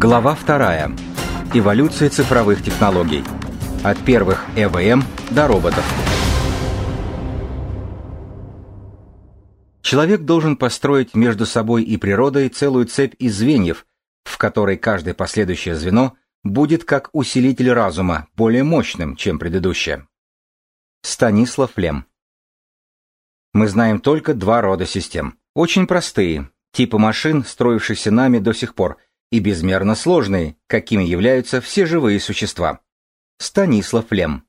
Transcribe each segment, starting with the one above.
Глава вторая. Эволюция цифровых технологий. От первых ЭВМ до роботов. Человек должен построить между собой и природой целую цепь из звеньев, в которой каждое последующее звено будет как усилитель разума, более мощным, чем предыдущее. Станислав Лем Мы знаем только два рода систем. Очень простые, типа машин, строившихся нами до сих пор, и безмерно сложные, какими являются все живые существа. Станислав Лем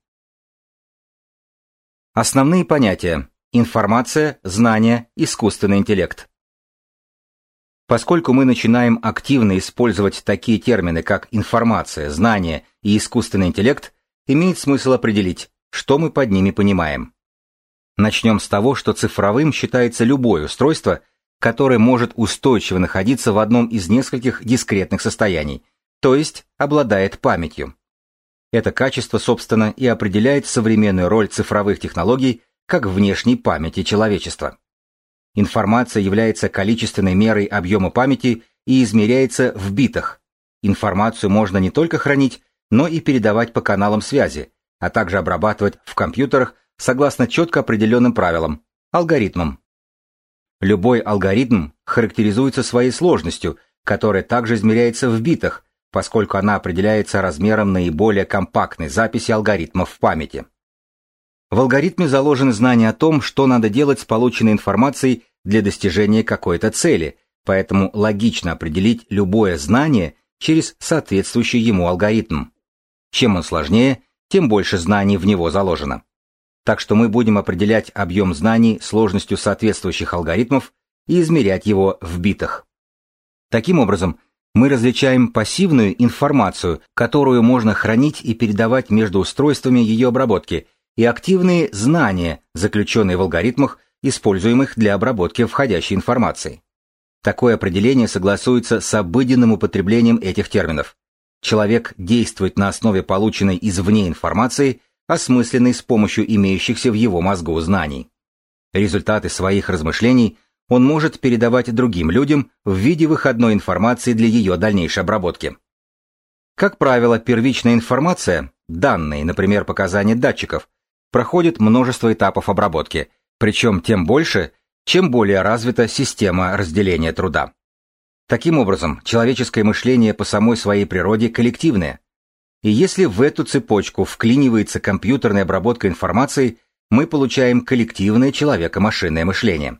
Основные понятия. Информация, знание, искусственный интеллект. Поскольку мы начинаем активно использовать такие термины, как информация, знание и искусственный интеллект, имеет смысл определить, что мы под ними понимаем. Начнем с того, что цифровым считается любое устройство, которое может устойчиво находиться в одном из нескольких дискретных состояний, то есть обладает памятью. Это качество, собственно, и определяет современную роль цифровых технологий как внешней памяти человечества. Информация является количественной мерой объема памяти и измеряется в битах. Информацию можно не только хранить, но и передавать по каналам связи, а также обрабатывать в компьютерах согласно четко определенным правилам, алгоритмам. Любой алгоритм характеризуется своей сложностью, которая также измеряется в битах, поскольку она определяется размером наиболее компактной записи алгоритмов в памяти. В алгоритме заложено знание о том, что надо делать с полученной информацией для достижения какой-то цели, поэтому логично определить любое знание через соответствующий ему алгоритм. Чем он сложнее, тем больше знаний в него заложено. Так что мы будем определять объем знаний сложностью соответствующих алгоритмов и измерять его в битах. Таким образом, мы различаем пассивную информацию, которую можно хранить и передавать между устройствами ее обработки – и активные знания, заключенные в алгоритмах, используемых для обработки входящей информации. Такое определение согласуется с обыденным употреблением этих терминов. Человек действует на основе полученной извне информации, осмысленной с помощью имеющихся в его мозгу знаний. Результаты своих размышлений он может передавать другим людям в виде выходной информации для ее дальнейшей обработки. Как правило, первичная информация, данные, например, показания датчиков, проходит множество этапов обработки, причем тем больше, чем более развита система разделения труда. Таким образом, человеческое мышление по самой своей природе коллективное. И если в эту цепочку вклинивается компьютерная обработка информации, мы получаем коллективное человеко-машинное мышление.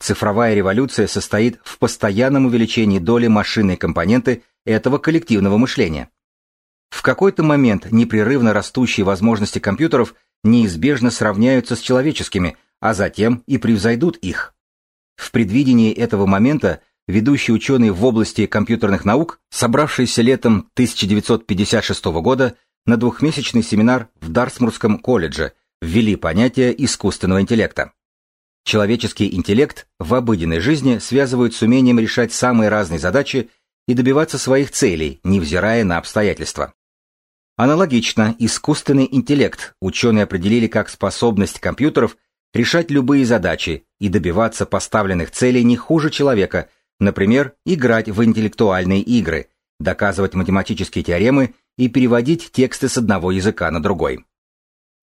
Цифровая революция состоит в постоянном увеличении доли машинной компоненты этого коллективного мышления. В какой-то момент непрерывно растущие возможности компьютеров – неизбежно сравняются с человеческими, а затем и превзойдут их. В предвидении этого момента ведущие ученые в области компьютерных наук, собравшиеся летом 1956 года на двухмесячный семинар в Дарсмурском колледже, ввели понятие искусственного интеллекта. Человеческий интеллект в обыденной жизни связывают с умением решать самые разные задачи и добиваться своих целей, невзирая на обстоятельства. Аналогично, искусственный интеллект ученые определили как способность компьютеров решать любые задачи и добиваться поставленных целей не хуже человека, например, играть в интеллектуальные игры, доказывать математические теоремы и переводить тексты с одного языка на другой.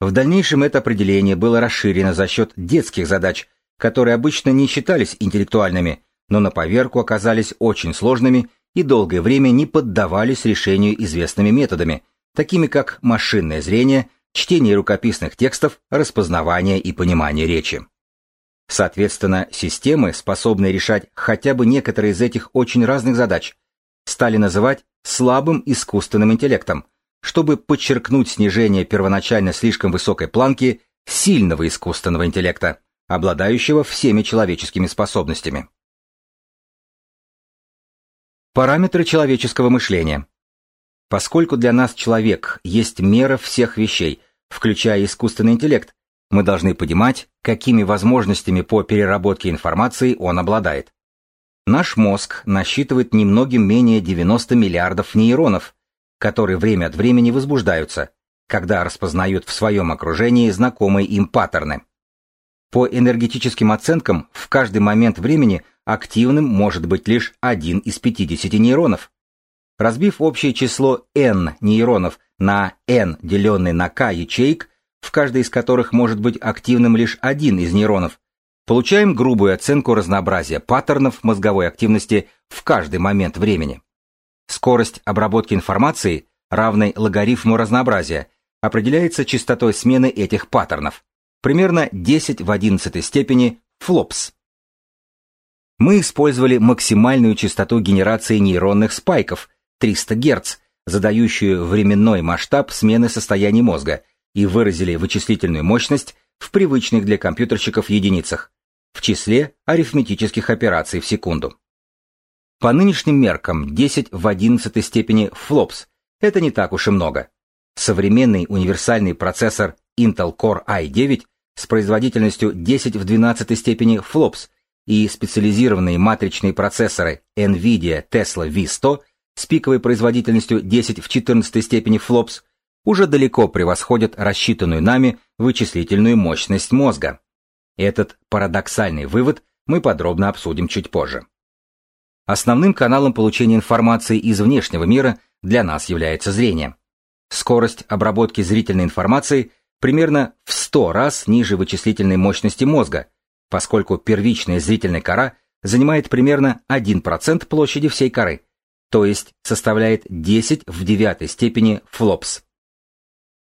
В дальнейшем это определение было расширено за счет детских задач, которые обычно не считались интеллектуальными, но на поверку оказались очень сложными и долгое время не поддавались решению известными методами – такими как машинное зрение, чтение рукописных текстов, распознавание и понимание речи. Соответственно, системы, способные решать хотя бы некоторые из этих очень разных задач, стали называть слабым искусственным интеллектом, чтобы подчеркнуть снижение первоначально слишком высокой планки сильного искусственного интеллекта, обладающего всеми человеческими способностями. Параметры человеческого мышления. Поскольку для нас человек есть мера всех вещей, включая искусственный интеллект, мы должны понимать, какими возможностями по переработке информации он обладает. Наш мозг насчитывает немногим менее 90 миллиардов нейронов, которые время от времени возбуждаются, когда распознают в своем окружении знакомые им паттерны. По энергетическим оценкам, в каждый момент времени активным может быть лишь один из 50 нейронов. Разбив общее число n нейронов на n, деленный на k ячеек, в каждой из которых может быть активным лишь один из нейронов, получаем грубую оценку разнообразия паттернов мозговой активности в каждый момент времени. Скорость обработки информации, равной логарифму разнообразия, определяется частотой смены этих паттернов, примерно 10 в 11 степени флопс. Мы использовали максимальную частоту генерации нейронных спайков 300 Гц, задающую временной масштаб смены состояний мозга, и выразили вычислительную мощность в привычных для компьютерщиков единицах, в числе арифметических операций в секунду. По нынешним меркам 10 в 11 степени флопс – это не так уж и много. Современный универсальный процессор Intel Core i9 с производительностью 10 в 12 степени флопс и специализированные матричные процессоры NVIDIA Tesla V100 с пиковой производительностью 10 в 14 степени флопс уже далеко превосходят рассчитанную нами вычислительную мощность мозга. Этот парадоксальный вывод мы подробно обсудим чуть позже. Основным каналом получения информации из внешнего мира для нас является зрение. Скорость обработки зрительной информации примерно в 100 раз ниже вычислительной мощности мозга, поскольку первичная зрительная кора занимает примерно 1% площади всей коры, то есть составляет 10 в девятой степени флопс.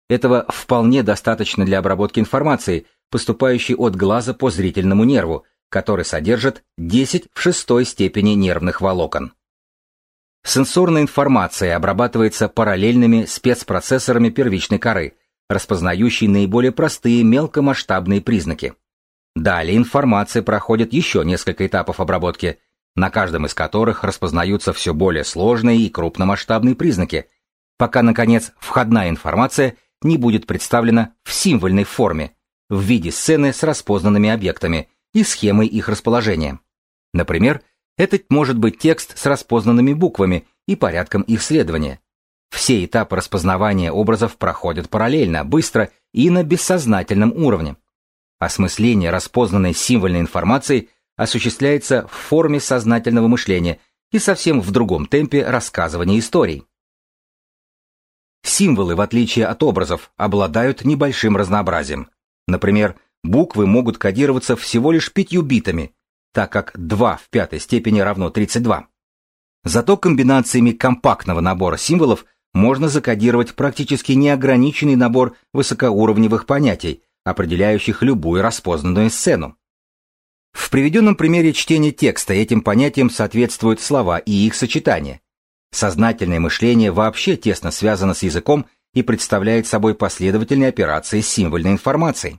Этого вполне достаточно для обработки информации, поступающей от глаза по зрительному нерву, который содержит 10 в шестой степени нервных волокон. Сенсорная информация обрабатывается параллельными спецпроцессорами первичной коры, распознающей наиболее простые мелкомасштабные признаки. Далее информация проходит еще несколько этапов обработки, на каждом из которых распознаются все более сложные и крупномасштабные признаки, пока, наконец, входная информация не будет представлена в символьной форме, в виде сцены с распознанными объектами и схемой их расположения. Например, это может быть текст с распознанными буквами и порядком их следования. Все этапы распознавания образов проходят параллельно, быстро и на бессознательном уровне. Осмысление распознанной символьной информации осуществляется в форме сознательного мышления и совсем в другом темпе рассказывания историй. Символы, в отличие от образов, обладают небольшим разнообразием. Например, буквы могут кодироваться всего лишь пятью битами, так как 2 в пятой степени равно 32. Зато комбинациями компактного набора символов можно закодировать практически неограниченный набор высокоуровневых понятий, определяющих любую распознанную сцену. В приведенном примере чтения текста этим понятиям соответствуют слова и их сочетания. Сознательное мышление вообще тесно связано с языком и представляет собой последовательные операции с символьной информацией.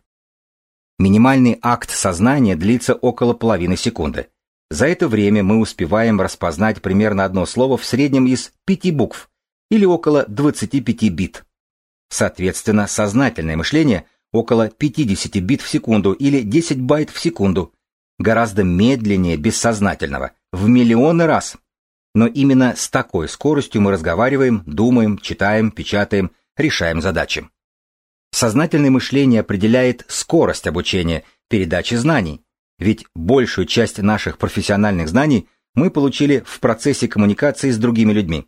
Минимальный акт сознания длится около половины секунды. За это время мы успеваем распознать примерно одно слово в среднем из пяти букв или около 25 бит. Соответственно, сознательное мышление около 50 бит в секунду или 10 байт в секунду, гораздо медленнее бессознательного, в миллионы раз. Но именно с такой скоростью мы разговариваем, думаем, читаем, печатаем, решаем задачи. Сознательное мышление определяет скорость обучения, передачи знаний, ведь большую часть наших профессиональных знаний мы получили в процессе коммуникации с другими людьми.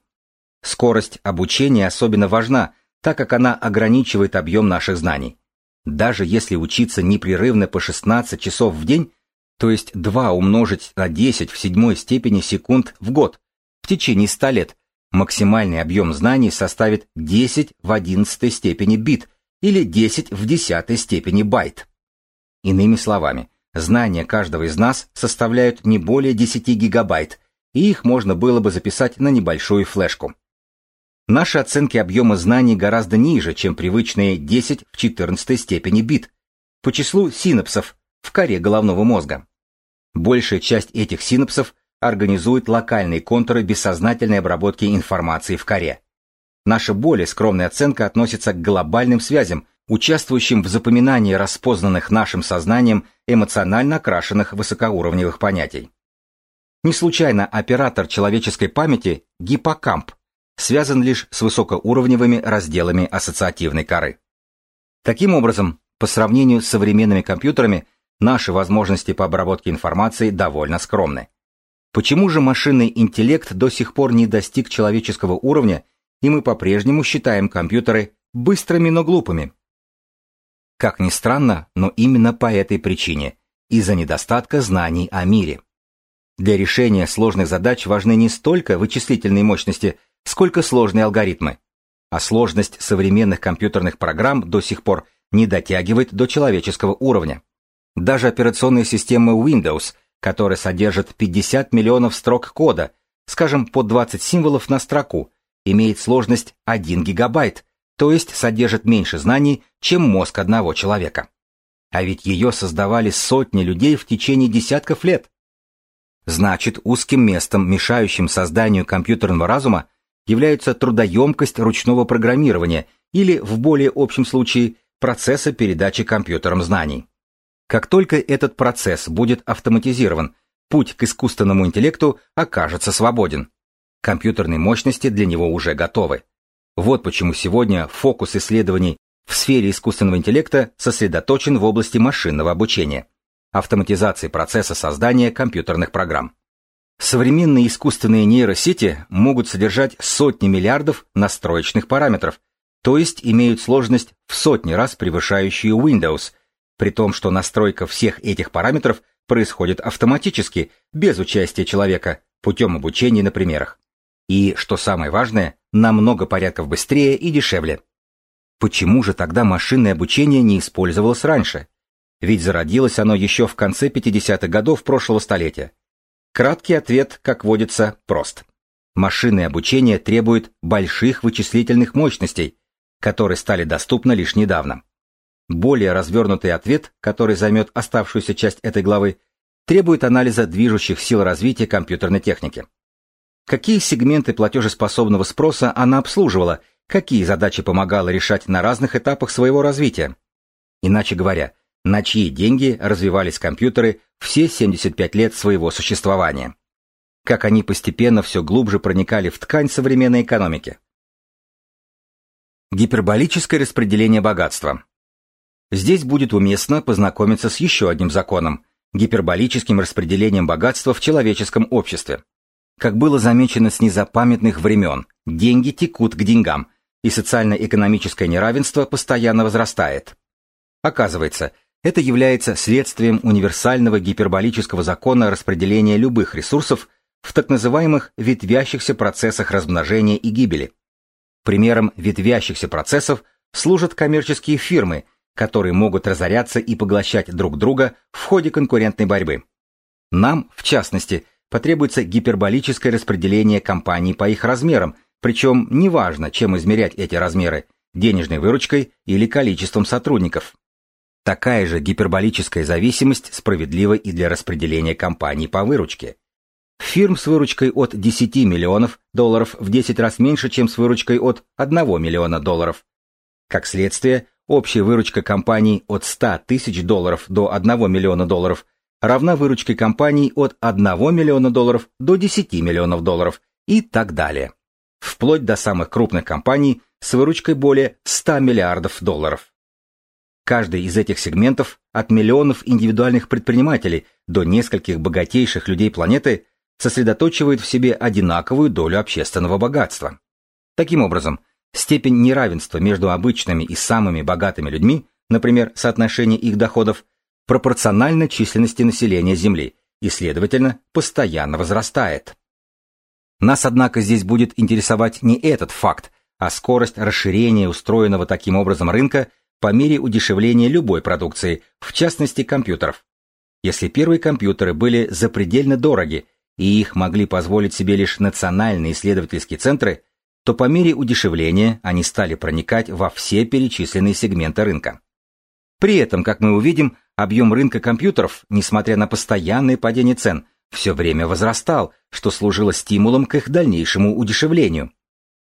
Скорость обучения особенно важна, так как она ограничивает объем наших знаний. Даже если учиться непрерывно по 16 часов в день, то есть 2 умножить на 10 в седьмой степени секунд в год, в течение 100 лет, максимальный объем знаний составит 10 в 11 степени бит или 10 в 10 степени байт. Иными словами, знания каждого из нас составляют не более 10 гигабайт, и их можно было бы записать на небольшую флешку. Наши оценки объема знаний гораздо ниже, чем привычные 10 в 14 степени бит по числу синапсов в коре головного мозга. Большая часть этих синапсов организует локальные контуры бессознательной обработки информации в коре. Наша более скромная оценка относится к глобальным связям, участвующим в запоминании распознанных нашим сознанием эмоционально окрашенных высокоуровневых понятий. Не случайно оператор человеческой памяти – гиппокамп, связан лишь с высокоуровневыми разделами ассоциативной коры. Таким образом, по сравнению с современными компьютерами, наши возможности по обработке информации довольно скромны. Почему же машинный интеллект до сих пор не достиг человеческого уровня, и мы по-прежнему считаем компьютеры быстрыми, но глупыми? Как ни странно, но именно по этой причине, из-за недостатка знаний о мире. Для решения сложных задач важны не столько вычислительные мощности, сколько сложные алгоритмы. А сложность современных компьютерных программ до сих пор не дотягивает до человеческого уровня. Даже операционная система Windows, которая содержит 50 миллионов строк кода, скажем, по 20 символов на строку, имеет сложность 1 гигабайт, то есть содержит меньше знаний, чем мозг одного человека. А ведь ее создавали сотни людей в течение десятков лет. Значит, узким местом, мешающим созданию компьютерного разума, является трудоемкость ручного программирования или, в более общем случае, процесса передачи компьютерам знаний. Как только этот процесс будет автоматизирован, путь к искусственному интеллекту окажется свободен. Компьютерные мощности для него уже готовы. Вот почему сегодня фокус исследований в сфере искусственного интеллекта сосредоточен в области машинного обучения, автоматизации процесса создания компьютерных программ. Современные искусственные нейросети могут содержать сотни миллиардов настроечных параметров, то есть имеют сложность в сотни раз превышающую Windows, при том, что настройка всех этих параметров происходит автоматически, без участия человека, путем обучения на примерах. И, что самое важное, намного порядков быстрее и дешевле. Почему же тогда машинное обучение не использовалось раньше? Ведь зародилось оно еще в конце 50-х годов прошлого столетия. Краткий ответ, как водится, прост. Машинное обучение требует больших вычислительных мощностей, которые стали доступны лишь недавно. Более развернутый ответ, который займет оставшуюся часть этой главы, требует анализа движущих сил развития компьютерной техники. Какие сегменты платежеспособного спроса она обслуживала, какие задачи помогала решать на разных этапах своего развития. Иначе говоря, на чьи деньги развивались компьютеры все 75 лет своего существования. Как они постепенно все глубже проникали в ткань современной экономики. Гиперболическое распределение богатства. Здесь будет уместно познакомиться с еще одним законом – гиперболическим распределением богатства в человеческом обществе. Как было замечено с незапамятных времен, деньги текут к деньгам, и социально-экономическое неравенство постоянно возрастает. Оказывается, это является следствием универсального гиперболического закона распределения любых ресурсов в так называемых ветвящихся процессах размножения и гибели. Примером ветвящихся процессов служат коммерческие фирмы, которые могут разоряться и поглощать друг друга в ходе конкурентной борьбы. Нам, в частности, потребуется гиперболическое распределение компаний по их размерам, причем неважно, чем измерять эти размеры – денежной выручкой или количеством сотрудников. Такая же гиперболическая зависимость справедлива и для распределения компаний по выручке. Фирм с выручкой от 10 миллионов долларов в 10 раз меньше, чем с выручкой от 1 миллиона долларов. Как следствие, общая выручка компаний от 100 тысяч долларов до 1 миллиона долларов – равна выручке компаний от 1 миллиона долларов до 10 миллионов долларов и так далее. Вплоть до самых крупных компаний с выручкой более 100 миллиардов долларов. Каждый из этих сегментов, от миллионов индивидуальных предпринимателей до нескольких богатейших людей планеты, сосредоточивает в себе одинаковую долю общественного богатства. Таким образом, степень неравенства между обычными и самыми богатыми людьми, например, соотношение их доходов, пропорционально численности населения Земли и, следовательно, постоянно возрастает. Нас, однако, здесь будет интересовать не этот факт, а скорость расширения устроенного таким образом рынка по мере удешевления любой продукции, в частности компьютеров. Если первые компьютеры были запредельно дороги, и их могли позволить себе лишь национальные исследовательские центры, то по мере удешевления они стали проникать во все перечисленные сегменты рынка. При этом, как мы увидим, объем рынка компьютеров, несмотря на постоянное падение цен, все время возрастал, что служило стимулом к их дальнейшему удешевлению.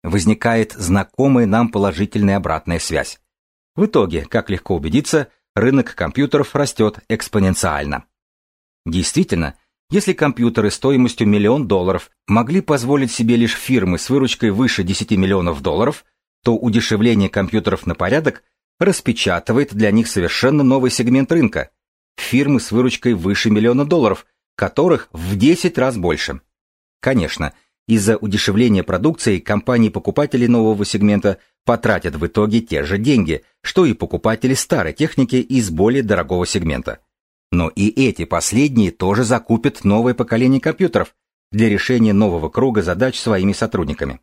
Возникает знакомая нам положительная обратная связь. В итоге, как легко убедиться, рынок компьютеров растет экспоненциально. Действительно, если компьютеры стоимостью миллион долларов могли позволить себе лишь фирмы с выручкой выше 10 миллионов долларов, то удешевление компьютеров на порядок распечатывает для них совершенно новый сегмент рынка – фирмы с выручкой выше миллиона долларов, которых в 10 раз больше. Конечно, из-за удешевления продукции компании-покупатели нового сегмента потратят в итоге те же деньги, что и покупатели старой техники из более дорогого сегмента. Но и эти последние тоже закупят новое поколение компьютеров для решения нового круга задач своими сотрудниками.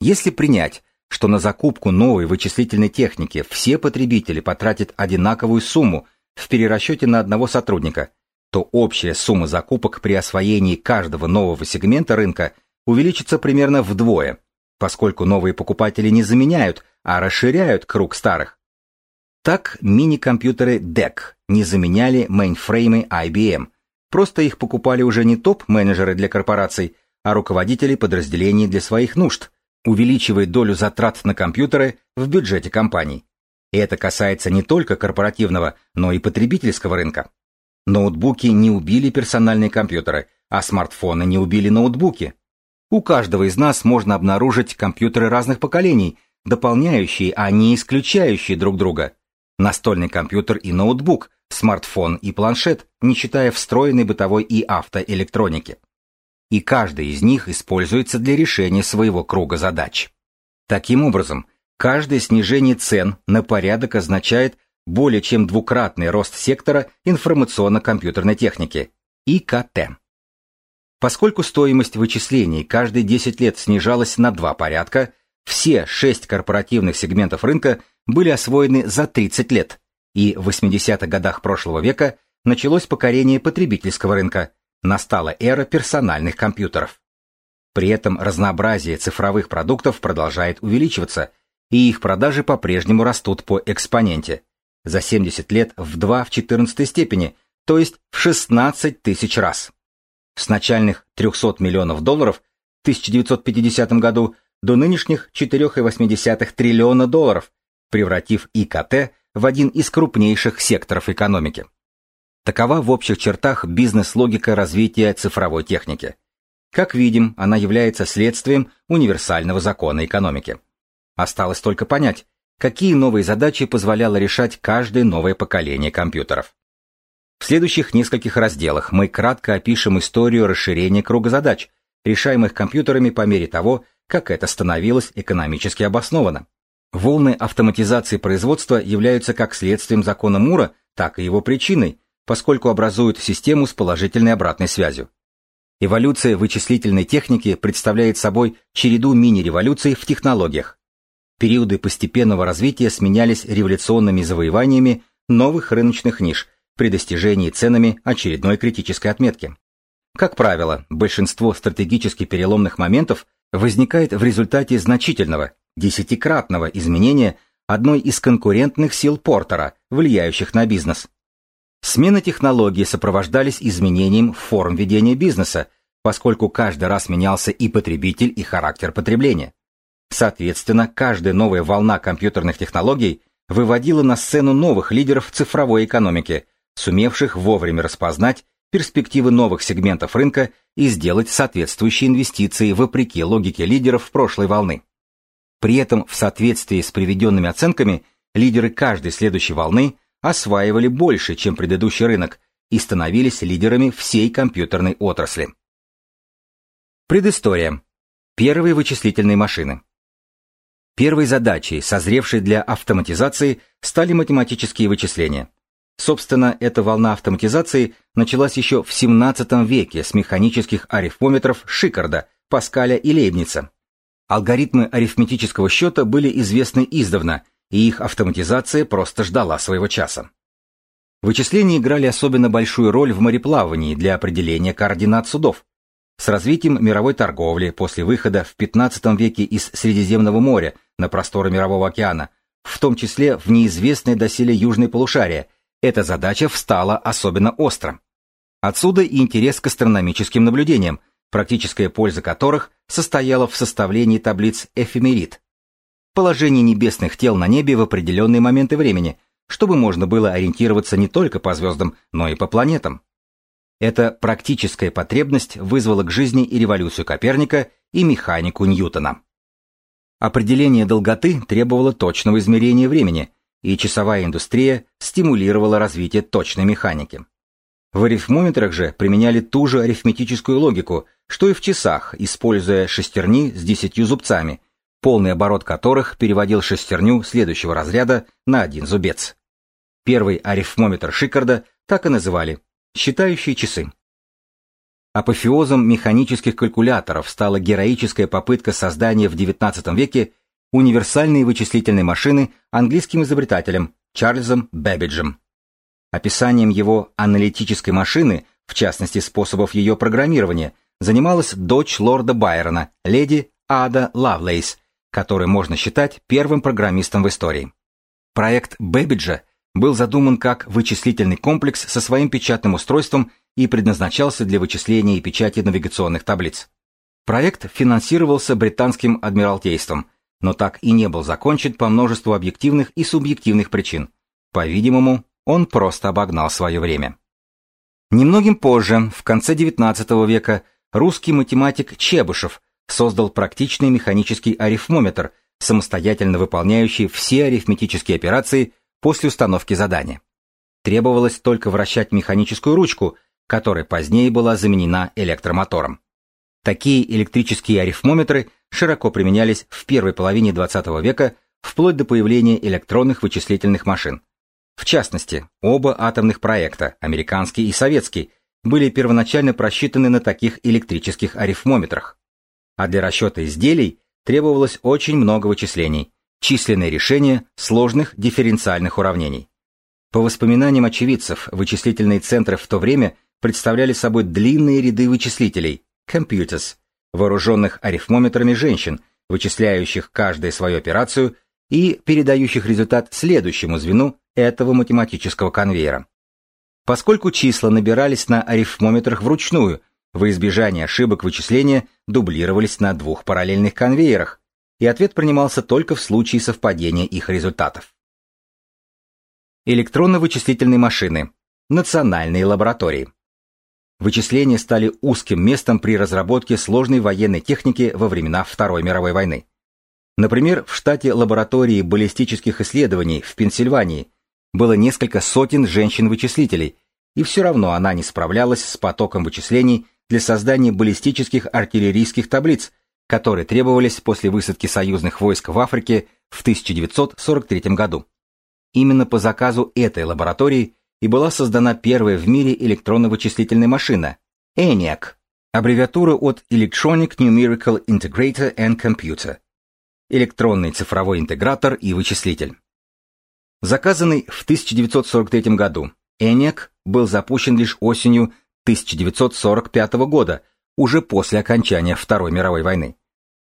Если принять, что на закупку новой вычислительной техники все потребители потратят одинаковую сумму в перерасчете на одного сотрудника, то общая сумма закупок при освоении каждого нового сегмента рынка увеличится примерно вдвое, поскольку новые покупатели не заменяют, а расширяют круг старых. Так мини-компьютеры DEC не заменяли мейнфреймы IBM, просто их покупали уже не топ-менеджеры для корпораций, а руководители подразделений для своих нужд, увеличивая долю затрат на компьютеры в бюджете компаний. И это касается не только корпоративного, но и потребительского рынка. Ноутбуки не убили персональные компьютеры, а смартфоны не убили ноутбуки. У каждого из нас можно обнаружить компьютеры разных поколений, дополняющие, а не исключающие друг друга. Настольный компьютер и ноутбук, смартфон и планшет, не считая встроенной бытовой и автоэлектроники. И каждый из них используется для решения своего круга задач. Таким образом, каждое снижение цен на порядок означает более чем двукратный рост сектора информационно-компьютерной техники, ИКТ. Поскольку стоимость вычислений каждые 10 лет снижалась на два порядка, все шесть корпоративных сегментов рынка были освоены за 30 лет, и в 80-х годах прошлого века началось покорение потребительского рынка, настала эра персональных компьютеров. При этом разнообразие цифровых продуктов продолжает увеличиваться, и их продажи по-прежнему растут по экспоненте. За 70 лет в 2 в 14 степени, то есть в 16 тысяч раз с начальных 300 миллионов долларов в 1950 году до нынешних 4,8 триллиона долларов, превратив ИКТ в один из крупнейших секторов экономики. Такова в общих чертах бизнес-логика развития цифровой техники. Как видим, она является следствием универсального закона экономики. Осталось только понять, какие новые задачи позволяло решать каждое новое поколение компьютеров. В следующих нескольких разделах мы кратко опишем историю расширения круга задач, решаемых компьютерами по мере того, как это становилось экономически обоснованно. Волны автоматизации производства являются как следствием закона Мура, так и его причиной, поскольку образуют систему с положительной обратной связью. Эволюция вычислительной техники представляет собой череду мини-революций в технологиях. Периоды постепенного развития сменялись революционными завоеваниями новых рыночных ниш, при достижении ценами очередной критической отметки. Как правило, большинство стратегически переломных моментов возникает в результате значительного, десятикратного изменения одной из конкурентных сил Портера, влияющих на бизнес. Смены технологий сопровождались изменением форм ведения бизнеса, поскольку каждый раз менялся и потребитель, и характер потребления. Соответственно, каждая новая волна компьютерных технологий выводила на сцену новых лидеров цифровой экономики, сумевших вовремя распознать перспективы новых сегментов рынка и сделать соответствующие инвестиции вопреки логике лидеров прошлой волны. При этом в соответствии с приведенными оценками лидеры каждой следующей волны осваивали больше, чем предыдущий рынок, и становились лидерами всей компьютерной отрасли. Предыстория. Первые вычислительные машины. Первой задачей, созревшей для автоматизации, стали математические вычисления – Собственно, эта волна автоматизации началась еще в 17 веке с механических арифмометров Шикарда, Паскаля и Лейбница. Алгоритмы арифметического счета были известны издавна, и их автоматизация просто ждала своего часа. Вычисления играли особенно большую роль в мореплавании для определения координат судов. С развитием мировой торговли после выхода в 15 веке из Средиземного моря на просторы Мирового океана, в том числе в неизвестное доселе южное полушарие, эта задача встала особенно остро. Отсюда и интерес к астрономическим наблюдениям, практическая польза которых состояла в составлении таблиц эфемерид. Положение небесных тел на небе в определенные моменты времени, чтобы можно было ориентироваться не только по звездам, но и по планетам. Эта практическая потребность вызвала к жизни и революцию Коперника, и механику Ньютона. Определение долготы требовало точного измерения времени – и часовая индустрия стимулировала развитие точной механики. В арифмометрах же применяли ту же арифметическую логику, что и в часах, используя шестерни с десятью зубцами, полный оборот которых переводил шестерню следующего разряда на один зубец. Первый арифмометр Шикарда так и называли – считающие часы. Апофеозом механических калькуляторов стала героическая попытка создания в XIX веке универсальной вычислительной машины английским изобретателем Чарльзом Бэббиджем. Описанием его аналитической машины, в частности способов ее программирования, занималась дочь лорда Байрона, леди Ада Лавлейс, который можно считать первым программистом в истории. Проект Бэббиджа был задуман как вычислительный комплекс со своим печатным устройством и предназначался для вычисления и печати навигационных таблиц. Проект финансировался британским адмиралтейством, но так и не был закончен по множеству объективных и субъективных причин. По-видимому, он просто обогнал свое время. Немногим позже, в конце XIX века, русский математик Чебышев создал практичный механический арифмометр, самостоятельно выполняющий все арифметические операции после установки задания. Требовалось только вращать механическую ручку, которая позднее была заменена электромотором. Такие электрические арифмометры широко применялись в первой половине XX века вплоть до появления электронных вычислительных машин. В частности, оба атомных проекта, американский и советский, были первоначально просчитаны на таких электрических арифмометрах. А для расчета изделий требовалось очень много вычислений, численное решение сложных дифференциальных уравнений. По воспоминаниям очевидцев, вычислительные центры в то время представляли собой длинные ряды вычислителей, computers, вооруженных арифмометрами женщин, вычисляющих каждую свою операцию и передающих результат следующему звену этого математического конвейера. Поскольку числа набирались на арифмометрах вручную, во избежание ошибок вычисления дублировались на двух параллельных конвейерах, и ответ принимался только в случае совпадения их результатов. Электронно-вычислительные машины. Национальные лаборатории. Вычисления стали узким местом при разработке сложной военной техники во времена Второй мировой войны. Например, в штате лаборатории баллистических исследований в Пенсильвании было несколько сотен женщин-вычислителей, и все равно она не справлялась с потоком вычислений для создания баллистических артиллерийских таблиц, которые требовались после высадки союзных войск в Африке в 1943 году. Именно по заказу этой лаборатории и была создана первая в мире электронно-вычислительная машина – ENIAC, аббревиатура от Electronic Numerical Integrator and Computer – электронный цифровой интегратор и вычислитель. Заказанный в 1943 году, ENIAC был запущен лишь осенью 1945 года, уже после окончания Второй мировой войны.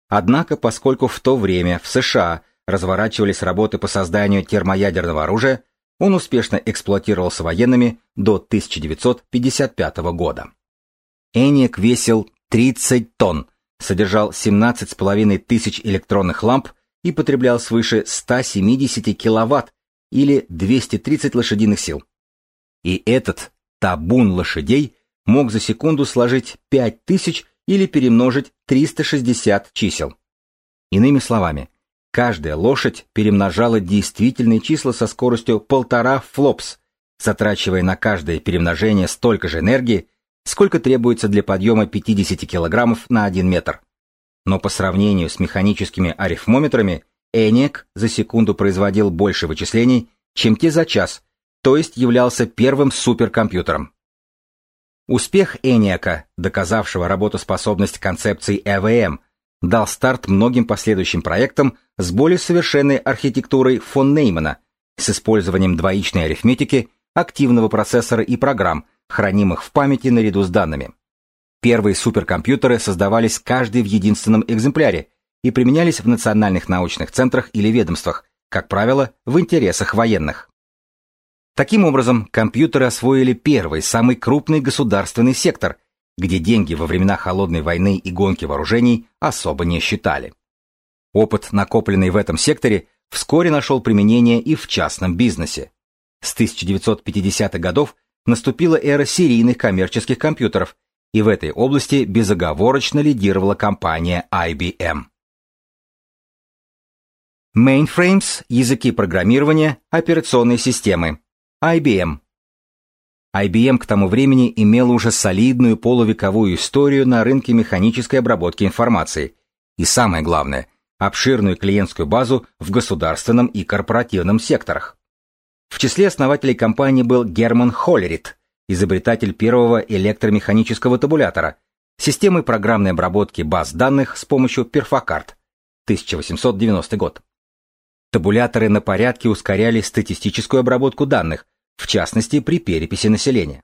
Однако, поскольку в то время в США разворачивались работы по созданию термоядерного оружия, он успешно эксплуатировался военными до 1955 года. ENIAC весил 30 тонн, содержал 17,5 тысяч электронных ламп и потреблял свыше 170 киловатт или 230 лошадиных сил. И этот табун лошадей мог за секунду сложить 5000 или перемножить 360 чисел. Иными словами, каждая лошадь перемножала действительные числа со скоростью полтора флопс, затрачивая на каждое перемножение столько же энергии, сколько требуется для подъема 50 килограммов на 1 метр. Но по сравнению с механическими арифмометрами, ENIAC за секунду производил больше вычислений, чем те за час, то есть являлся первым суперкомпьютером. Успех ENIAC, доказавшего работоспособность концепции EVM, дал старт многим последующим проектам с более совершенной архитектурой фон Неймана, с использованием двоичной арифметики, активного процессора и программ, хранимых в памяти наряду с данными. Первые суперкомпьютеры создавались каждый в единственном экземпляре и применялись в национальных научных центрах или ведомствах, как правило, в интересах военных. Таким образом, компьютеры освоили первый, самый крупный государственный сектор, где деньги во времена холодной войны и гонки вооружений особо не считали. Опыт, накопленный в этом секторе, вскоре нашел применение и в частном бизнесе. С 1950-х годов наступила эра серийных коммерческих компьютеров, и в этой области безоговорочно лидировала компания IBM. Mainframes – языки программирования, операционной системы. IBM. IBM к тому времени имела уже солидную полувековую историю на рынке механической обработки информации. И самое главное, обширную клиентскую базу в государственном и корпоративном секторах. В числе основателей компании был Герман Холлерит, изобретатель первого электромеханического табулятора, системы программной обработки баз данных с помощью Perfocarт, 1890 год. Табуляторы на порядке ускоряли статистическую обработку данных, в частности при переписи населения.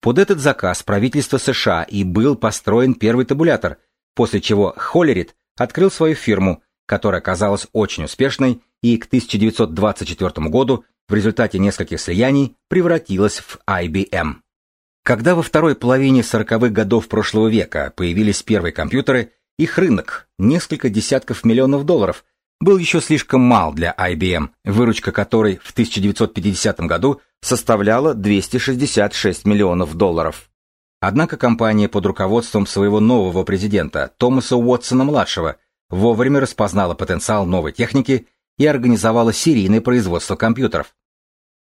Под этот заказ правительства США и был построен первый табулятор, после чего Холлерит открыл свою фирму, которая оказалась очень успешной и к 1924 году в результате нескольких слияний превратилась в IBM. Когда во второй половине 40-х годов прошлого века появились первые компьютеры, их рынок, несколько десятков миллионов долларов, был еще слишком мал для IBM, выручка которой в 1950 году составляла 266 миллионов долларов. Однако компания под руководством своего нового президента Томаса Уотсона-младшего вовремя распознала потенциал новой техники и организовала серийное производство компьютеров.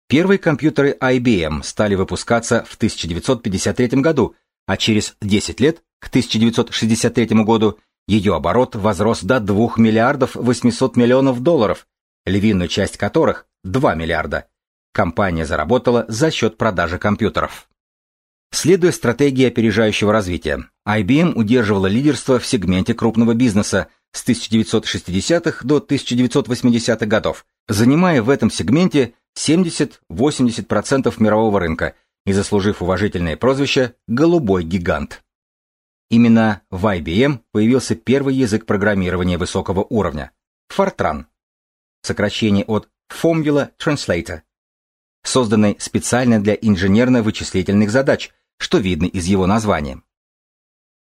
Первые компьютеры IBM стали выпускаться в 1953 году, а через 10 лет, к 1963 году, ее оборот возрос до 2 миллиардов 800 миллионов долларов, львиную часть которых, 2 миллиарда, компания заработала за счет продажи компьютеров. Следуя стратегии опережающего развития, IBM удерживала лидерство в сегменте крупного бизнеса с 1960-х до 1980-х годов, занимая в этом сегменте 70-80% мирового рынка и заслужив уважительное прозвище «голубой гигант». Именно в IBM появился первый язык программирования высокого уровня – Fortran, сокращение от Formula Translator, созданный специально для инженерно-вычислительных задач, что видно из его названия.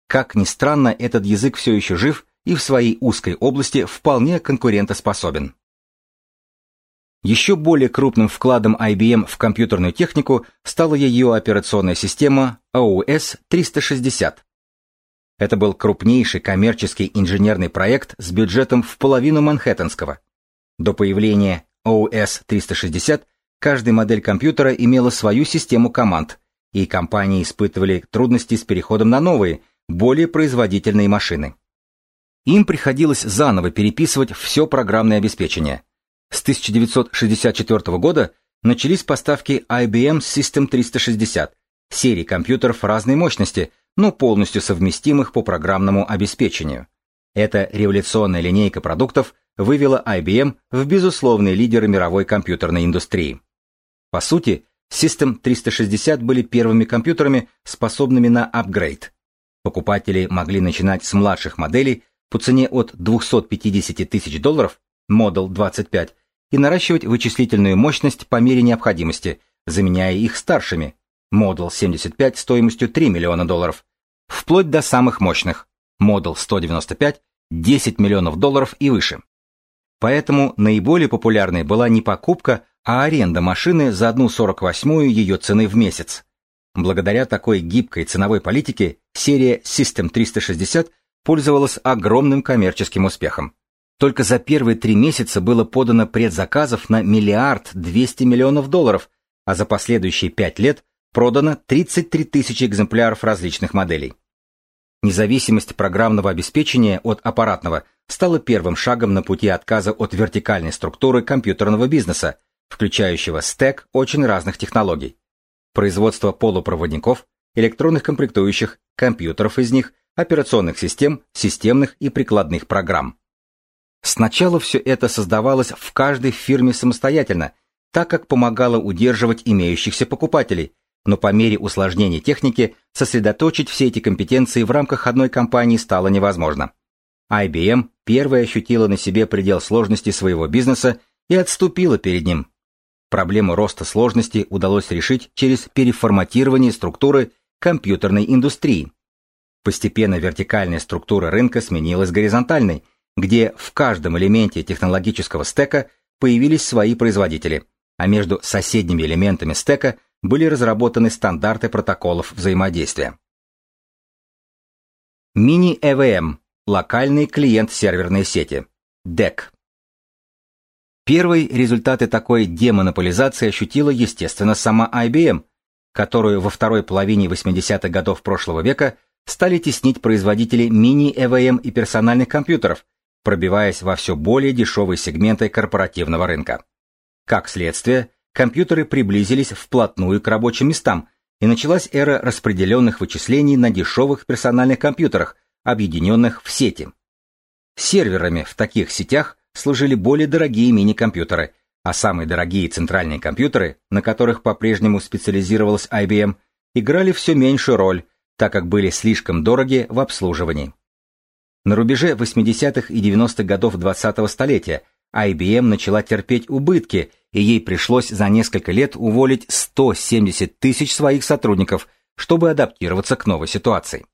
Как ни странно, этот язык все еще жив и в своей узкой области вполне конкурентоспособен. Еще более крупным вкладом IBM в компьютерную технику стала ее операционная система OS 360. Это был крупнейший коммерческий инженерный проект с бюджетом в половину манхэттенского. До появления OS 360 каждая модель компьютера имела свою систему команд, и компании испытывали трудности с переходом на новые, более производительные машины. Им приходилось заново переписывать все программное обеспечение. С 1964 года начались поставки IBM System 360, серии компьютеров разной мощности, но полностью совместимых по программному обеспечению. Эта революционная линейка продуктов вывела IBM в безусловные лидеры мировой компьютерной индустрии. По сути, System 360 были первыми компьютерами, способными на апгрейд. Покупатели могли начинать с младших моделей по цене от 250 тысяч долларов, Model 25, и наращивать вычислительную мощность по мере необходимости, заменяя их старшими, Model 75 стоимостью 3 миллиона долларов, вплоть до самых мощных, Model 195 10 миллионов долларов и выше. Поэтому наиболее популярной была не покупка, а аренда машины за одну сорок восьмую ее цены в месяц. Благодаря такой гибкой ценовой политике серия System 360 пользовалась огромным коммерческим успехом. Только за первые три месяца было подано предзаказов на миллиард двести миллионов долларов, а за последующие пять лет продано 33 тысячи экземпляров различных моделей. Независимость программного обеспечения от аппаратного стала первым шагом на пути отказа от вертикальной структуры компьютерного бизнеса, включающего стек очень разных технологий. Производство полупроводников, электронных комплектующих, компьютеров из них, операционных систем, системных и прикладных программ. Сначала все это создавалось в каждой фирме самостоятельно, так как помогало удерживать имеющихся покупателей, но по мере усложнения техники сосредоточить все эти компетенции в рамках одной компании стало невозможно. IBM первой ощутила на себе предел сложности своего бизнеса и отступила перед ним. Проблему роста сложности удалось решить через переформатирование структуры компьютерной индустрии. Постепенно вертикальная структура рынка сменилась горизонтальной, где в каждом элементе технологического стека появились свои производители, а между соседними элементами стека были разработаны стандарты протоколов взаимодействия. Мини-EVM – локальный клиент серверной сети, DEC. Первые результаты такой демонополизации ощутила, естественно, сама IBM, которую во второй половине 80-х годов прошлого века стали теснить производители мини-ЭВМ и персональных компьютеров, пробиваясь во все более дешевые сегменты корпоративного рынка. Как следствие, компьютеры приблизились вплотную к рабочим местам, и началась эра распределенных вычислений на дешевых персональных компьютерах, объединенных в сети. Серверами в таких сетях служили более дорогие мини-компьютеры, а самые дорогие центральные компьютеры, на которых по-прежнему специализировалась IBM, играли все меньшую роль, так как были слишком дороги в обслуживании. На рубеже 80-х и 90-х годов 20-го столетия IBM начала терпеть убытки, и ей пришлось за несколько лет уволить 170 тысяч своих сотрудников, чтобы адаптироваться к новой ситуации.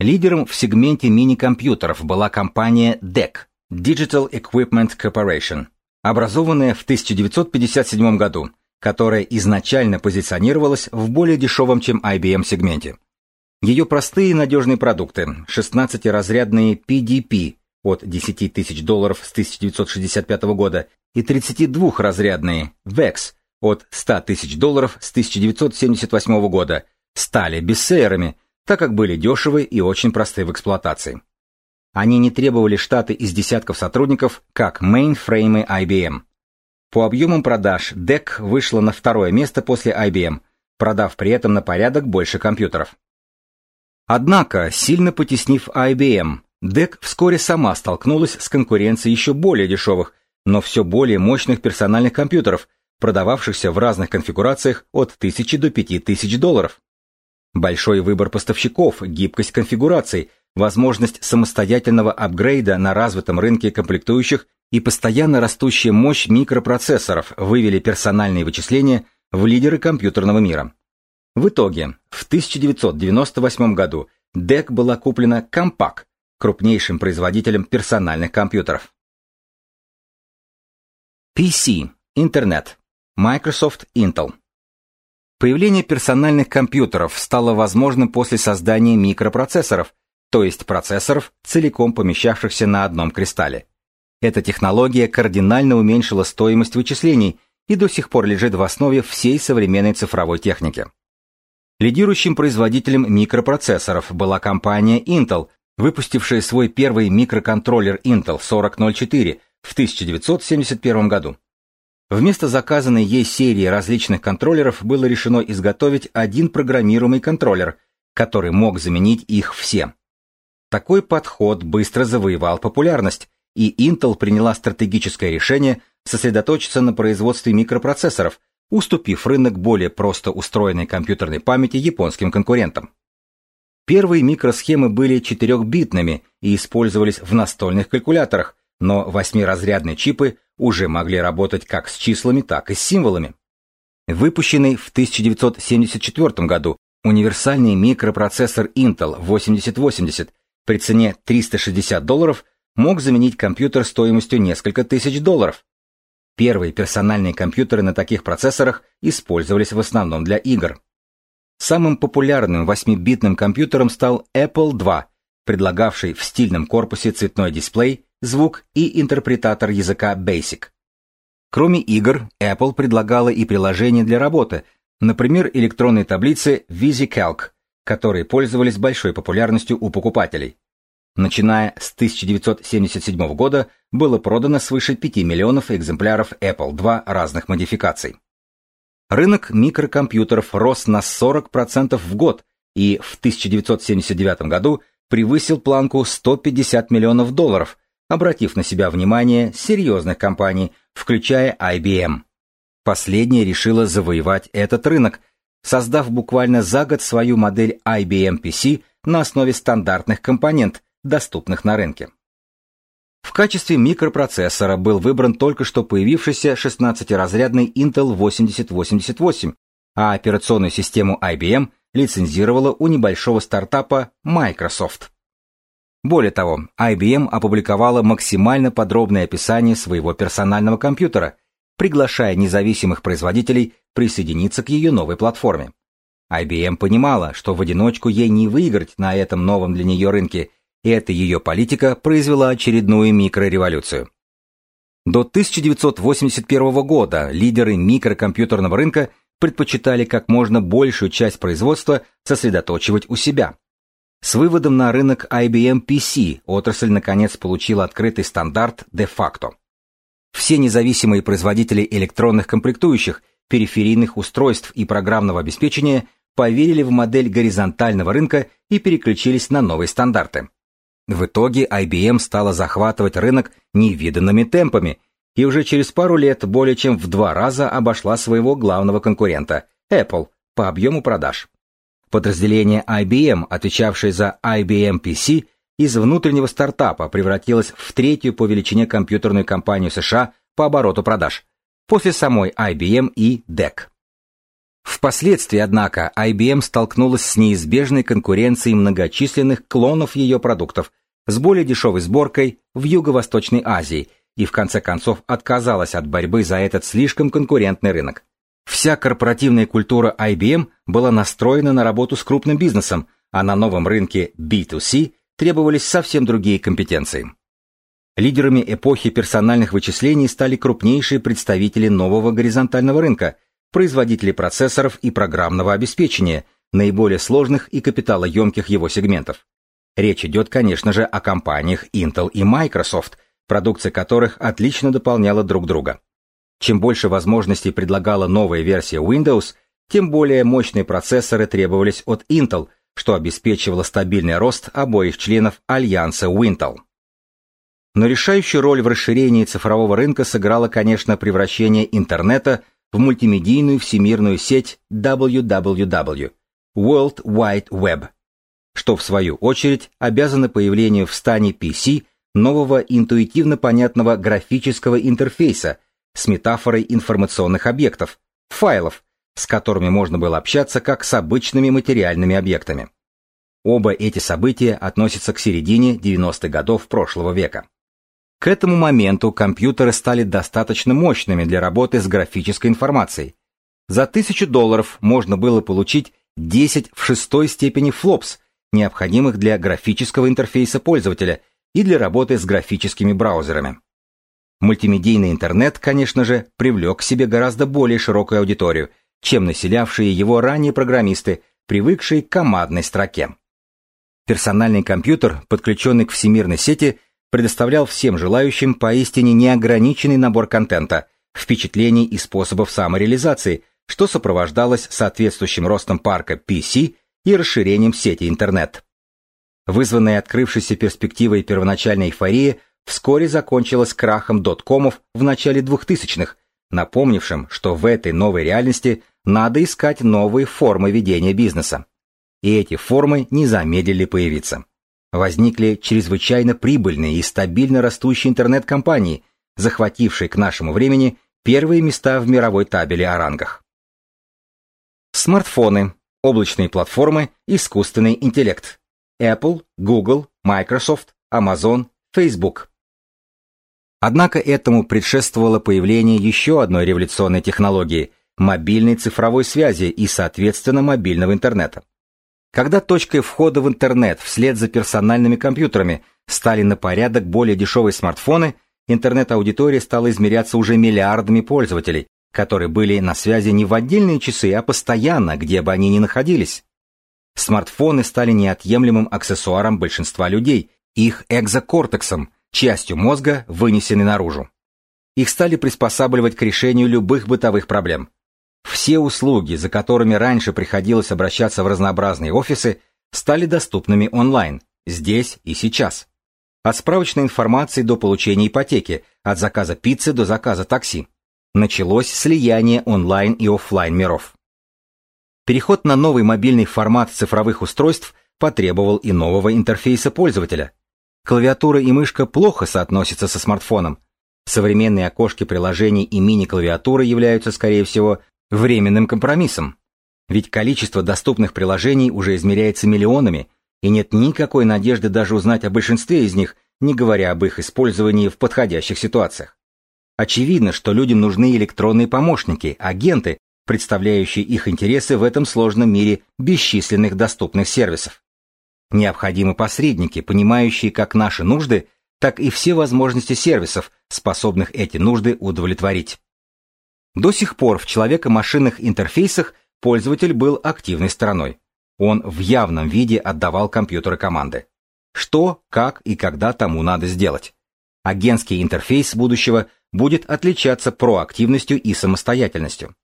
Лидером в сегменте мини-компьютеров была компания DEC – Digital Equipment Corporation, образованная в 1957 году, которая изначально позиционировалась в более дешевом, чем IBM сегменте. Ее простые и надежные продукты, 16-разрядные PDP от 10 тысяч долларов с 1965 года и 32-разрядные VEX от 100 тысяч долларов с 1978 года, стали бестселлерами, так как были дешевы и очень просты в эксплуатации. Они не требовали штаты из десятков сотрудников, как мейнфреймы IBM. По объемам продаж DEC вышла на второе место после IBM, продав при этом на порядок больше компьютеров. Однако, сильно потеснив IBM, DEC вскоре сама столкнулась с конкуренцией еще более дешевых, но все более мощных персональных компьютеров, продававшихся в разных конфигурациях от 1000 до 5000 долларов. Большой выбор поставщиков, гибкость конфигураций – возможность самостоятельного апгрейда на развитом рынке комплектующих и постоянно растущая мощь микропроцессоров вывели персональные вычисления в лидеры компьютерного мира. В итоге, в 1998 году DEC была куплена Compaq, крупнейшим производителем персональных компьютеров. PC, интернет, Microsoft, Intel. Появление персональных компьютеров стало возможным после создания микропроцессоров, то есть процессоров, целиком помещавшихся на одном кристалле. Эта технология кардинально уменьшила стоимость вычислений и до сих пор лежит в основе всей современной цифровой техники. Лидирующим производителем микропроцессоров была компания Intel, выпустившая свой первый микроконтроллер Intel 4004 в 1971 году. Вместо заказанной ей серии различных контроллеров было решено изготовить один программируемый контроллер, который мог заменить их все. Такой подход быстро завоевал популярность, и Intel приняла стратегическое решение сосредоточиться на производстве микропроцессоров, уступив рынок более просто устроенной компьютерной памяти японским конкурентам. Первые микросхемы были 4-битными и использовались в настольных калькуляторах, но восьмиразрядные чипы уже могли работать как с числами, так и с символами. Выпущенный в 1974 году универсальный микропроцессор Intel 8080 при цене 360 долларов мог заменить компьютер стоимостью несколько тысяч долларов. Первые персональные компьютеры на таких процессорах использовались в основном для игр. Самым популярным 8-битным компьютером стал Apple II, предлагавший в стильном корпусе цветной дисплей, звук и интерпретатор языка BASIC. Кроме игр, Apple предлагала и приложения для работы, например, электронные таблицы VisiCalc, которые пользовались большой популярностью у покупателей. Начиная с 1977 года было продано свыше 5 миллионов экземпляров Apple II разных модификаций. Рынок микрокомпьютеров рос на 40% в год и в 1979 году превысил планку 150 миллионов долларов, обратив на себя внимание серьезных компаний, включая IBM. Последняя решила завоевать этот рынок – создав буквально за год свою модель IBM PC на основе стандартных компонент, доступных на рынке. В качестве микропроцессора был выбран только что появившийся 16-разрядный Intel 8088, а операционную систему IBM лицензировала у небольшого стартапа Microsoft. Более того, IBM опубликовала максимально подробное описание своего персонального компьютера, приглашая независимых производителей присоединиться к ее новой платформе. IBM понимала, что в одиночку ей не выиграть на этом новом для нее рынке, и эта ее политика произвела очередную микрореволюцию. До 1981 года лидеры микрокомпьютерного рынка предпочитали как можно большую часть производства сосредоточивать у себя. С выводом на рынок IBM PC отрасль наконец получила открытый стандарт де-факто. Все независимые производители электронных комплектующих, периферийных устройств и программного обеспечения поверили в модель горизонтального рынка и переключились на новые стандарты. В итоге IBM стала захватывать рынок невиданными темпами и уже через пару лет более чем в два раза обошла своего главного конкурента – Apple по объему продаж. Подразделение IBM, отвечавшее за IBM PC, из внутреннего стартапа превратилось в третью по величине компьютерную компанию США по обороту продаж, после самой IBM и DEC. Впоследствии, однако, IBM столкнулась с неизбежной конкуренцией многочисленных клонов ее продуктов с более дешевой сборкой в Юго-Восточной Азии и в конце концов отказалась от борьбы за этот слишком конкурентный рынок. Вся корпоративная культура IBM была настроена на работу с крупным бизнесом, а на новом рынке B2C требовались совсем другие компетенции. Лидерами эпохи персональных вычислений стали крупнейшие представители нового горизонтального рынка, производители процессоров и программного обеспечения, наиболее сложных и капиталоемких его сегментов. Речь идет, конечно же, о компаниях Intel и Microsoft, продукция которых отлично дополняла друг друга. Чем больше возможностей предлагала новая версия Windows, тем более мощные процессоры требовались от Intel, что обеспечивало стабильный рост обоих членов альянса Wintel. Но решающую роль в расширении цифрового рынка сыграло, конечно, превращение интернета в мультимедийную всемирную сеть WWW – World Wide Web, что в свою очередь обязано появлению в стане PC нового интуитивно понятного графического интерфейса – с метафорой информационных объектов, файлов, с которыми можно было общаться как с обычными материальными объектами. Оба эти события относятся к середине 90-х годов прошлого века. К этому моменту компьютеры стали достаточно мощными для работы с графической информацией. За 1000 долларов можно было получить 10 в шестой степени флопс, необходимых для графического интерфейса пользователя и для работы с графическими браузерами. Мультимедийный интернет, конечно же, привлек к себе гораздо более широкую аудиторию, чем населявшие его ранее программисты, привыкшие к командной строке. Персональный компьютер, подключенный к всемирной сети, предоставлял всем желающим поистине неограниченный набор контента, впечатлений и способов самореализации, что сопровождалось соответствующим ростом парка PC и расширением сети интернет. Вызванная открывшейся перспективой первоначальной эйфории – вскоре закончилась крахом доткомов в начале 2000-х, напомнившим, что в этой новой реальности надо искать новые формы ведения бизнеса. И эти формы не замедлили появиться. Возникли чрезвычайно прибыльные и стабильно растущие интернет-компании, захватившие к нашему времени первые места в мировой табеле о рангах. Смартфоны, облачные платформы, искусственный интеллект. Apple, Google, Microsoft, Amazon, Facebook. Однако этому предшествовало появление еще одной революционной технологии – мобильной цифровой связи и, соответственно, мобильного интернета. Когда точкой входа в интернет вслед за персональными компьютерами стали на порядок более дешевые смартфоны, интернет-аудитория стала измеряться уже миллиардами пользователей, которые были на связи не в отдельные часы, а постоянно, где бы они ни находились. Смартфоны стали неотъемлемым аксессуаром большинства людей, их экзокортексом – частью мозга, вынесены наружу. Их стали приспосабливать к решению любых бытовых проблем. Все услуги, за которыми раньше приходилось обращаться в разнообразные офисы, стали доступными онлайн, здесь и сейчас. От справочной информации до получения ипотеки, от заказа пиццы до заказа такси. Началось слияние онлайн и офлайн миров. Переход на новый мобильный формат цифровых устройств потребовал и нового интерфейса пользователя. Клавиатура и мышка плохо соотносятся со смартфоном. Современные окошки приложений и мини-клавиатуры являются, скорее всего, временным компромиссом. Ведь количество доступных приложений уже измеряется миллионами, и нет никакой надежды даже узнать о большинстве из них, не говоря об их использовании в подходящих ситуациях. Очевидно, что людям нужны электронные помощники, агенты, представляющие их интересы в этом сложном мире бесчисленных доступных сервисов. Необходимы посредники, понимающие как наши нужды, так и все возможности сервисов, способных эти нужды удовлетворить. До сих пор в человеко-машинных интерфейсах пользователь был активной стороной. Он в явном виде отдавал компьютеру команды. Что, как и когда тому надо сделать. Агентский интерфейс будущего будет отличаться проактивностью и самостоятельностью.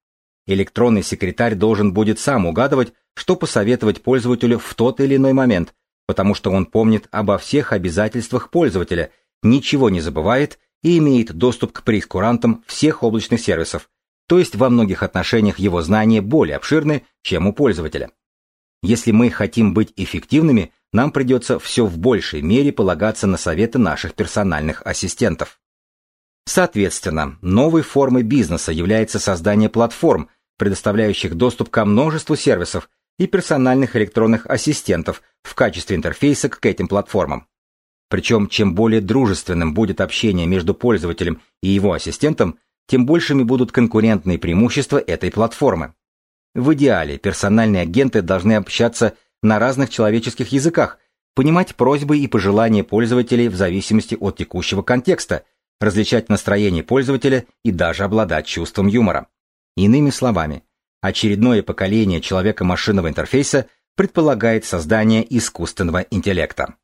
Электронный секретарь должен будет сам угадывать, что посоветовать пользователю в тот или иной момент, потому что он помнит обо всех обязательствах пользователя, ничего не забывает и имеет доступ к прейскурантам всех облачных сервисов, то есть во многих отношениях его знания более обширны, чем у пользователя. Если мы хотим быть эффективными, нам придется все в большей мере полагаться на советы наших персональных ассистентов. Соответственно, новой формой бизнеса является создание платформ, предоставляющих доступ ко множеству сервисов и персональных электронных ассистентов в качестве интерфейса к этим платформам. Причем, чем более дружественным будет общение между пользователем и его ассистентом, тем большими будут конкурентные преимущества этой платформы. В идеале персональные агенты должны общаться на разных человеческих языках, понимать просьбы и пожелания пользователей в зависимости от текущего контекста, различать настроение пользователя и даже обладать чувством юмора. Иными словами, очередное поколение человека-машинного интерфейса предполагает создание искусственного интеллекта.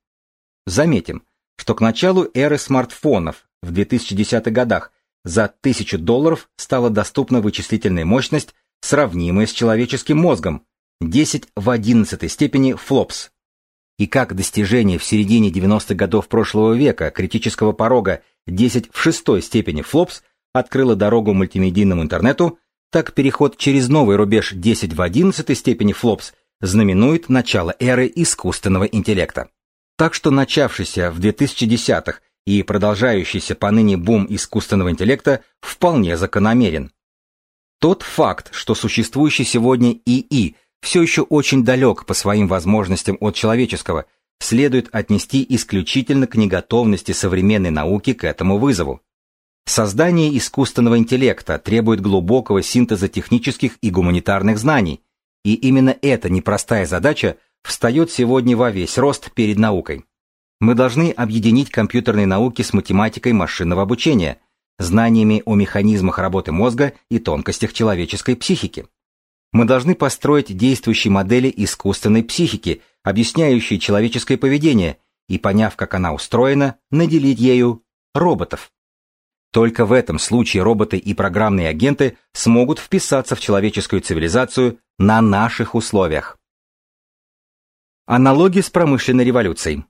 Заметим, что к началу эры смартфонов в 2010-х годах за 1000 долларов стала доступна вычислительная мощность, сравнимая с человеческим мозгом, 10 в 11 степени флопс. И как достижение в середине 90-х годов прошлого века критического порога 10 в 6 степени флопс открыло дорогу мультимедийному интернету, так переход через новый рубеж 10 в 11 степени флопс знаменует начало эры искусственного интеллекта. Так что начавшийся в 2010-х и продолжающийся поныне бум искусственного интеллекта вполне закономерен. Тот факт, что существующий сегодня ИИ все еще очень далек по своим возможностям от человеческого, следует отнести исключительно к неготовности современной науки к этому вызову. Создание искусственного интеллекта требует глубокого синтеза технических и гуманитарных знаний, и именно эта непростая задача встает сегодня во весь рост перед наукой. Мы должны объединить компьютерные науки с математикой машинного обучения, знаниями о механизмах работы мозга и тонкостях человеческой психики. Мы должны построить действующие модели искусственной психики, объясняющие человеческое поведение, и, поняв, как она устроена, наделить ею роботов. Только в этом случае роботы и программные агенты смогут вписаться в человеческую цивилизацию на наших условиях. Аналоги с промышленной революцией.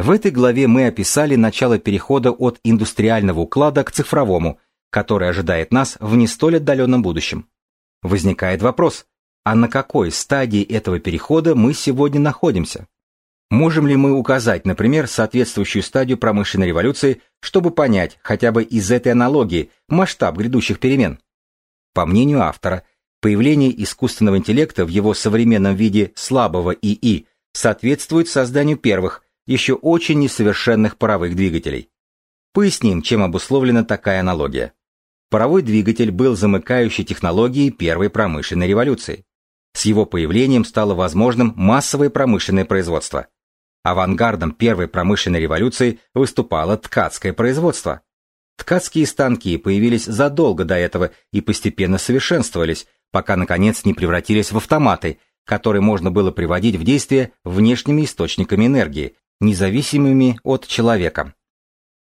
В этой главе мы описали начало перехода от индустриального уклада к цифровому, который ожидает нас в не столь отдаленном будущем. Возникает вопрос, а на какой стадии этого перехода мы сегодня находимся? Можем ли мы указать, например, соответствующую стадию промышленной революции, чтобы понять хотя бы из этой аналогии масштаб грядущих перемен? По мнению автора, появление искусственного интеллекта в его современном виде слабого ИИ соответствует созданию первых, еще очень несовершенных паровых двигателей. Поясним, чем обусловлена такая аналогия. Паровой двигатель был замыкающей технологией первой промышленной революции. С его появлением стало возможным массовое промышленное производство. Авангардом первой промышленной революции выступало ткацкое производство. Ткацкие станки появились задолго до этого и постепенно совершенствовались, пока наконец не превратились в автоматы, которые можно было приводить в действие внешними источниками энергии, независимыми от человека.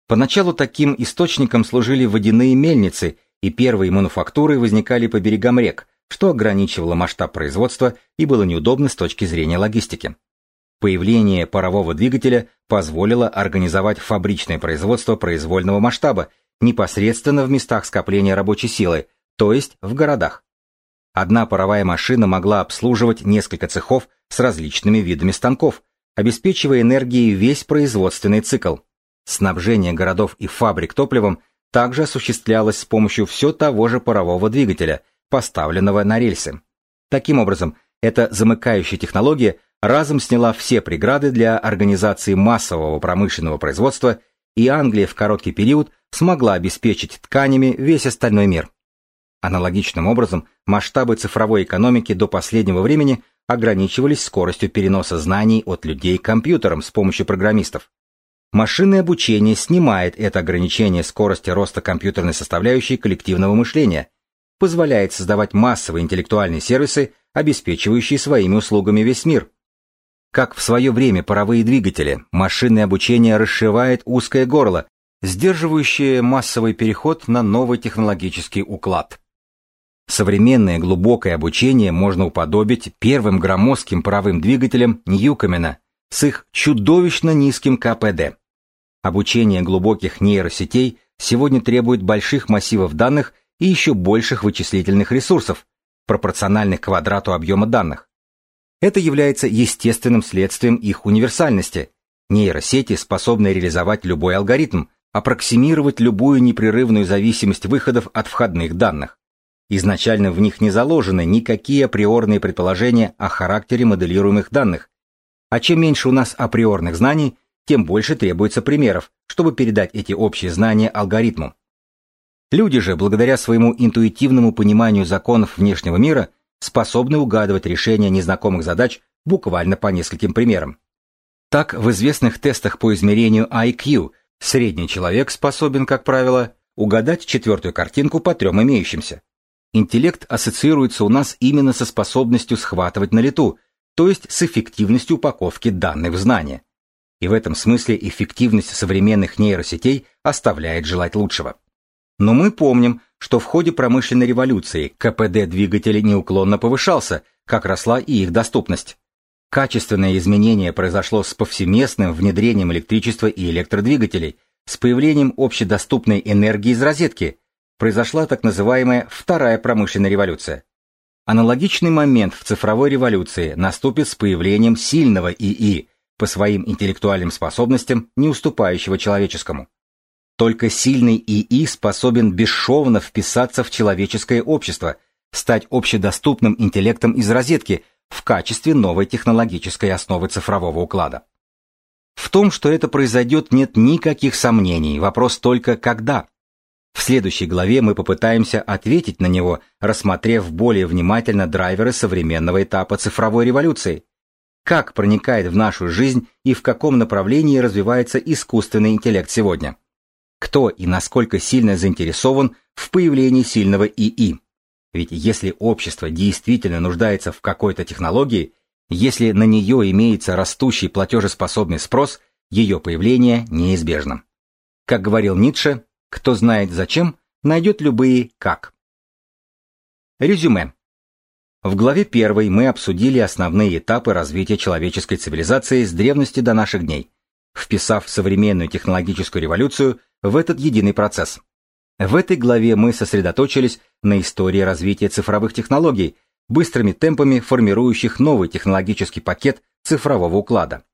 Поначалу таким источником служили водяные мельницы, и первые мануфактуры возникали по берегам рек, что ограничивало масштаб производства и было неудобно с точки зрения логистики. Появление парового двигателя позволило организовать фабричное производство произвольного масштаба непосредственно в местах скопления рабочей силы, то есть в городах. Одна паровая машина могла обслуживать несколько цехов с различными видами станков, обеспечивая энергией весь производственный цикл. Снабжение городов и фабрик топливом также осуществлялось с помощью все того же парового двигателя, поставленного на рельсы. Таким образом, эта замыкающая технология разом сняла все преграды для организации массового промышленного производства, и Англия в короткий период смогла обеспечить тканями весь остальной мир. Аналогичным образом, масштабы цифровой экономики до последнего времени ограничивались скоростью переноса знаний от людей к компьютерам с помощью программистов. Машинное обучение снимает это ограничение скорости роста компьютерной составляющей коллективного мышления позволяет создавать массовые интеллектуальные сервисы, обеспечивающие своими услугами весь мир. Как в свое время паровые двигатели, машинное обучение расшивает узкое горло, сдерживающее массовый переход на новый технологический уклад. Современное глубокое обучение можно уподобить первым громоздким паровым двигателям Ньюкомена с их чудовищно низким КПД. Обучение глубоких нейросетей сегодня требует больших массивов данных и еще больших вычислительных ресурсов, пропорциональных квадрату объема данных. Это является естественным следствием их универсальности. Нейросети способны реализовать любой алгоритм, аппроксимировать любую непрерывную зависимость выходов от входных данных. Изначально в них не заложены никакие априорные предположения о характере моделируемых данных. А чем меньше у нас априорных знаний, тем больше требуется примеров, чтобы передать эти общие знания алгоритму. Люди же, благодаря своему интуитивному пониманию законов внешнего мира, способны угадывать решения незнакомых задач буквально по нескольким примерам. Так, в известных тестах по измерению IQ средний человек способен, как правило, угадать четвертую картинку по трем имеющимся. Интеллект ассоциируется у нас именно со способностью схватывать на лету, то есть с эффективностью упаковки данных в знания. И в этом смысле эффективность современных нейросетей оставляет желать лучшего. Но мы помним, что в ходе промышленной революции КПД двигателей неуклонно повышался, как росла и их доступность. Качественное изменение произошло с повсеместным внедрением электричества и электродвигателей, с появлением общедоступной энергии из розетки. Произошла так называемая вторая промышленная революция. Аналогичный момент в цифровой революции наступит с появлением сильного ИИ, по своим интеллектуальным способностям, не уступающего человеческому. Только сильный ИИ способен бесшовно вписаться в человеческое общество, стать общедоступным интеллектом из розетки в качестве новой технологической основы цифрового уклада. В том, что это произойдет, нет никаких сомнений, вопрос только когда. В следующей главе мы попытаемся ответить на него, рассмотрев более внимательно драйверы современного этапа цифровой революции. Как проникает в нашу жизнь и в каком направлении развивается искусственный интеллект сегодня кто и насколько сильно заинтересован в появлении сильного ИИ. Ведь если общество действительно нуждается в какой-то технологии, если на нее имеется растущий платежеспособный спрос, ее появление неизбежно. Как говорил Ницше, кто знает зачем, найдет любые «как». Резюме. В главе 1 мы обсудили основные этапы развития человеческой цивилизации с древности до наших дней, вписав современную технологическую революцию в этот единый процесс. В этой главе мы сосредоточились на истории развития цифровых технологий, быстрыми темпами формирующих новый технологический пакет цифрового уклада.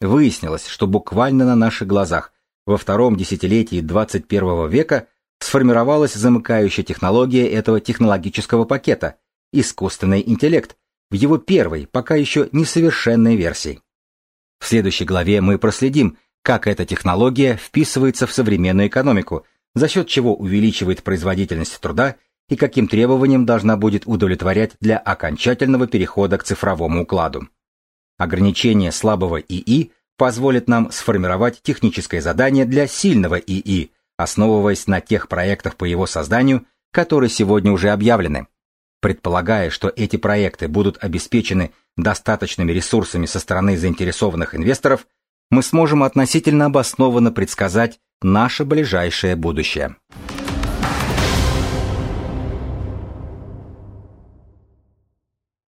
Выяснилось, что буквально на наших глазах во втором десятилетии 21 века сформировалась замыкающая технология этого технологического пакета – искусственный интеллект, в его первой, пока еще несовершенной версии. В следующей главе мы проследим, как эта технология вписывается в современную экономику, за счет чего увеличивает производительность труда и каким требованиям должна будет удовлетворять для окончательного перехода к цифровому укладу. Ограничение слабого ИИ позволит нам сформировать техническое задание для сильного ИИ, основываясь на тех проектах по его созданию, которые сегодня уже объявлены. Предполагая, что эти проекты будут обеспечены достаточными ресурсами со стороны заинтересованных инвесторов, мы сможем относительно обоснованно предсказать наше ближайшее будущее.